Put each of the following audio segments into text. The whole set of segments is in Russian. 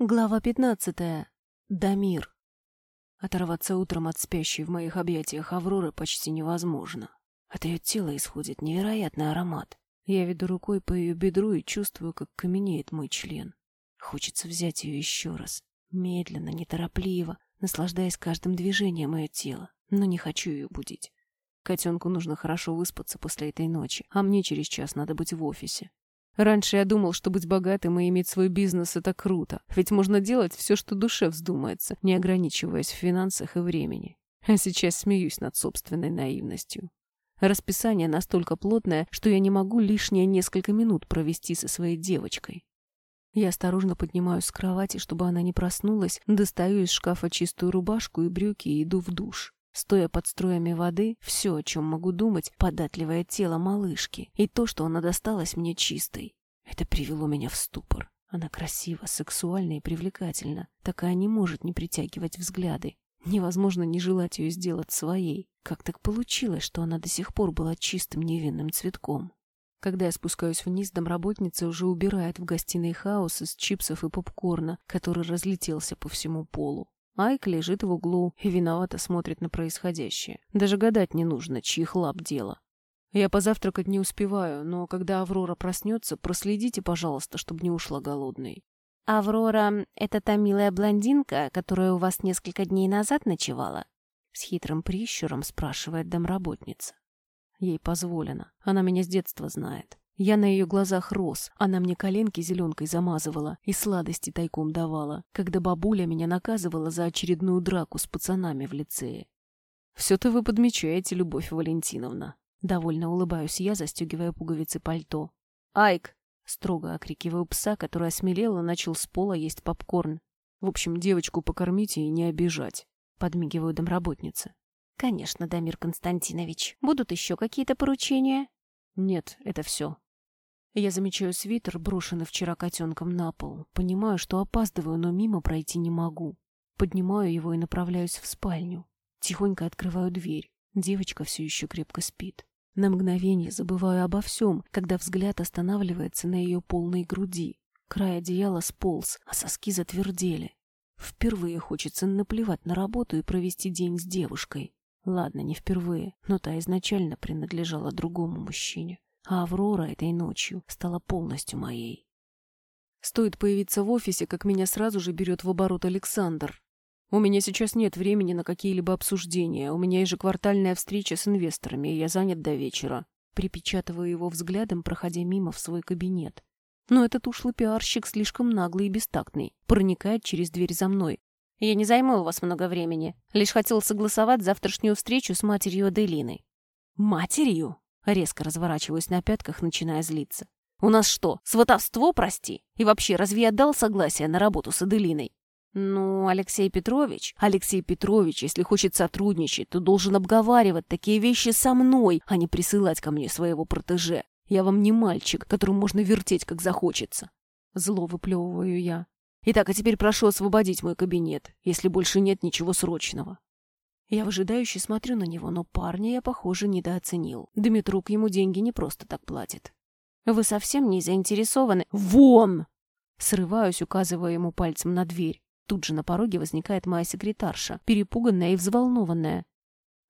Глава пятнадцатая. Дамир. Оторваться утром от спящей в моих объятиях Авроры почти невозможно. От ее тела исходит невероятный аромат. Я веду рукой по ее бедру и чувствую, как каменеет мой член. Хочется взять ее еще раз. Медленно, неторопливо, наслаждаясь каждым движением ее тела. Но не хочу ее будить. Котенку нужно хорошо выспаться после этой ночи, а мне через час надо быть в офисе. Раньше я думал, что быть богатым и иметь свой бизнес — это круто, ведь можно делать все, что душе вздумается, не ограничиваясь в финансах и времени. А сейчас смеюсь над собственной наивностью. Расписание настолько плотное, что я не могу лишние несколько минут провести со своей девочкой. Я осторожно поднимаюсь с кровати, чтобы она не проснулась, достаю из шкафа чистую рубашку и брюки и иду в душ. Стоя под струями воды, все, о чем могу думать, податливое тело малышки и то, что она досталась мне чистой. Это привело меня в ступор. Она красива, сексуальна и привлекательна. Такая не может не притягивать взгляды. Невозможно не желать ее сделать своей. Как так получилось, что она до сих пор была чистым невинным цветком? Когда я спускаюсь вниз, домработница уже убирает в гостиной хаос из чипсов и попкорна, который разлетелся по всему полу. Айк лежит в углу и виновато смотрит на происходящее. Даже гадать не нужно, чьих лап дело. Я позавтракать не успеваю, но когда Аврора проснется, проследите, пожалуйста, чтобы не ушла голодной. «Аврора — это та милая блондинка, которая у вас несколько дней назад ночевала?» С хитрым прищуром спрашивает домработница. Ей позволено. Она меня с детства знает. Я на ее глазах рос, она мне коленки зеленкой замазывала и сладости тайком давала, когда бабуля меня наказывала за очередную драку с пацанами в лицее. «Все-то вы подмечаете, Любовь Валентиновна». Довольно улыбаюсь я, застегивая пуговицы пальто. «Айк!» — строго окрикиваю пса, который осмелел и начал с пола есть попкорн. «В общем, девочку покормите и не обижать», — подмигиваю домработнице. «Конечно, Дамир Константинович. Будут еще какие-то поручения?» «Нет, это все», я замечаю свитер, брошенный вчера котенком на пол. Понимаю, что опаздываю, но мимо пройти не могу. Поднимаю его и направляюсь в спальню. Тихонько открываю дверь. Девочка все еще крепко спит. На мгновение забываю обо всем, когда взгляд останавливается на ее полной груди. Край одеяла сполз, а соски затвердели. Впервые хочется наплевать на работу и провести день с девушкой. Ладно, не впервые, но та изначально принадлежала другому мужчине а Аврора этой ночью стала полностью моей. Стоит появиться в офисе, как меня сразу же берет в оборот Александр. У меня сейчас нет времени на какие-либо обсуждения, у меня ежеквартальная встреча с инвесторами, и я занят до вечера. Припечатываю его взглядом, проходя мимо в свой кабинет. Но этот ушлый пиарщик слишком наглый и бестактный, проникает через дверь за мной. Я не займу у вас много времени, лишь хотел согласовать завтрашнюю встречу с матерью Аделиной. Матерью? Резко разворачиваюсь на пятках, начиная злиться. «У нас что, сватовство, прости? И вообще, разве я дал согласие на работу с Аделиной?» «Ну, Алексей Петрович, Алексей Петрович, если хочет сотрудничать, то должен обговаривать такие вещи со мной, а не присылать ко мне своего протеже. Я вам не мальчик, которым можно вертеть, как захочется». Зло выплевываю я. «Итак, а теперь прошу освободить мой кабинет, если больше нет ничего срочного». Я выжидающе смотрю на него, но парня я, похоже, недооценил. Дмитрук ему деньги не просто так платит. «Вы совсем не заинтересованы?» «Вон!» Срываюсь, указывая ему пальцем на дверь. Тут же на пороге возникает моя секретарша, перепуганная и взволнованная.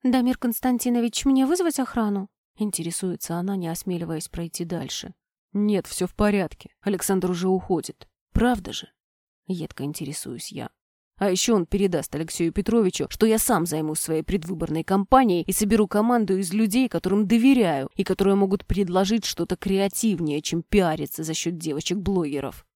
«Дамир Константинович, мне вызвать охрану?» Интересуется она, не осмеливаясь пройти дальше. «Нет, все в порядке. Александр уже уходит. Правда же?» Едко интересуюсь я. А еще он передаст Алексею Петровичу, что я сам займусь своей предвыборной кампанией и соберу команду из людей, которым доверяю и которые могут предложить что-то креативнее, чем пиариться за счет девочек-блогеров.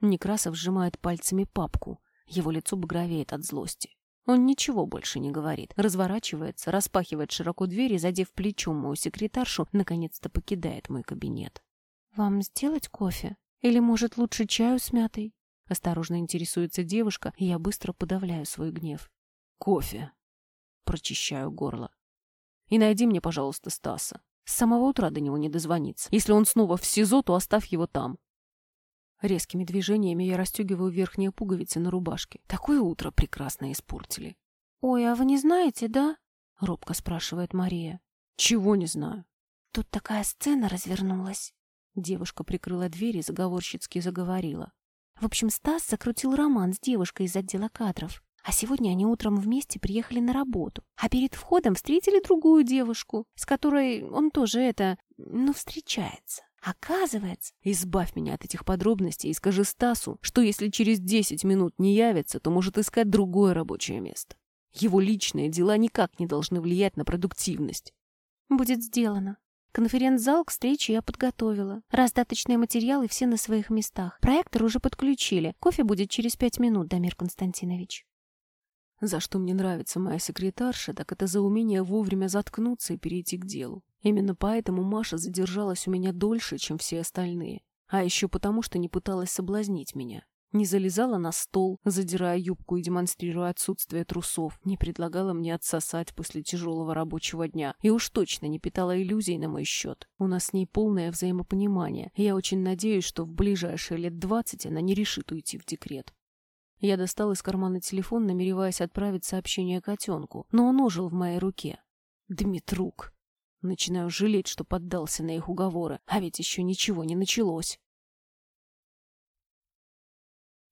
Некрасов сжимает пальцами папку. Его лицо багровеет от злости. Он ничего больше не говорит. Разворачивается, распахивает широко дверь и, задев плечом мою секретаршу, наконец-то покидает мой кабинет. «Вам сделать кофе? Или, может, лучше чаю с мятой?» Осторожно интересуется девушка, и я быстро подавляю свой гнев. Кофе. Прочищаю горло. И найди мне, пожалуйста, Стаса. С самого утра до него не дозвониться. Если он снова в СИЗО, то оставь его там. Резкими движениями я расстегиваю верхние пуговицы на рубашке. Такое утро прекрасно испортили. «Ой, а вы не знаете, да?» — робко спрашивает Мария. «Чего не знаю?» «Тут такая сцена развернулась». Девушка прикрыла дверь и заговорщицки заговорила. В общем, Стас закрутил роман с девушкой из отдела кадров. А сегодня они утром вместе приехали на работу. А перед входом встретили другую девушку, с которой он тоже это, ну, встречается. Оказывается, избавь меня от этих подробностей и скажи Стасу, что если через 10 минут не явится, то может искать другое рабочее место. Его личные дела никак не должны влиять на продуктивность. Будет сделано. Конференц-зал к встрече я подготовила. Раздаточные материалы все на своих местах. Проектор уже подключили. Кофе будет через пять минут, Дамир Константинович. За что мне нравится моя секретарша, так это за умение вовремя заткнуться и перейти к делу. Именно поэтому Маша задержалась у меня дольше, чем все остальные. А еще потому, что не пыталась соблазнить меня. Не залезала на стол, задирая юбку и демонстрируя отсутствие трусов, не предлагала мне отсосать после тяжелого рабочего дня и уж точно не питала иллюзий на мой счет. У нас с ней полное взаимопонимание, и я очень надеюсь, что в ближайшие лет двадцать она не решит уйти в декрет. Я достал из кармана телефон, намереваясь отправить сообщение котенку, но он ожил в моей руке. Дмитрук. Начинаю жалеть, что поддался на их уговоры, а ведь еще ничего не началось.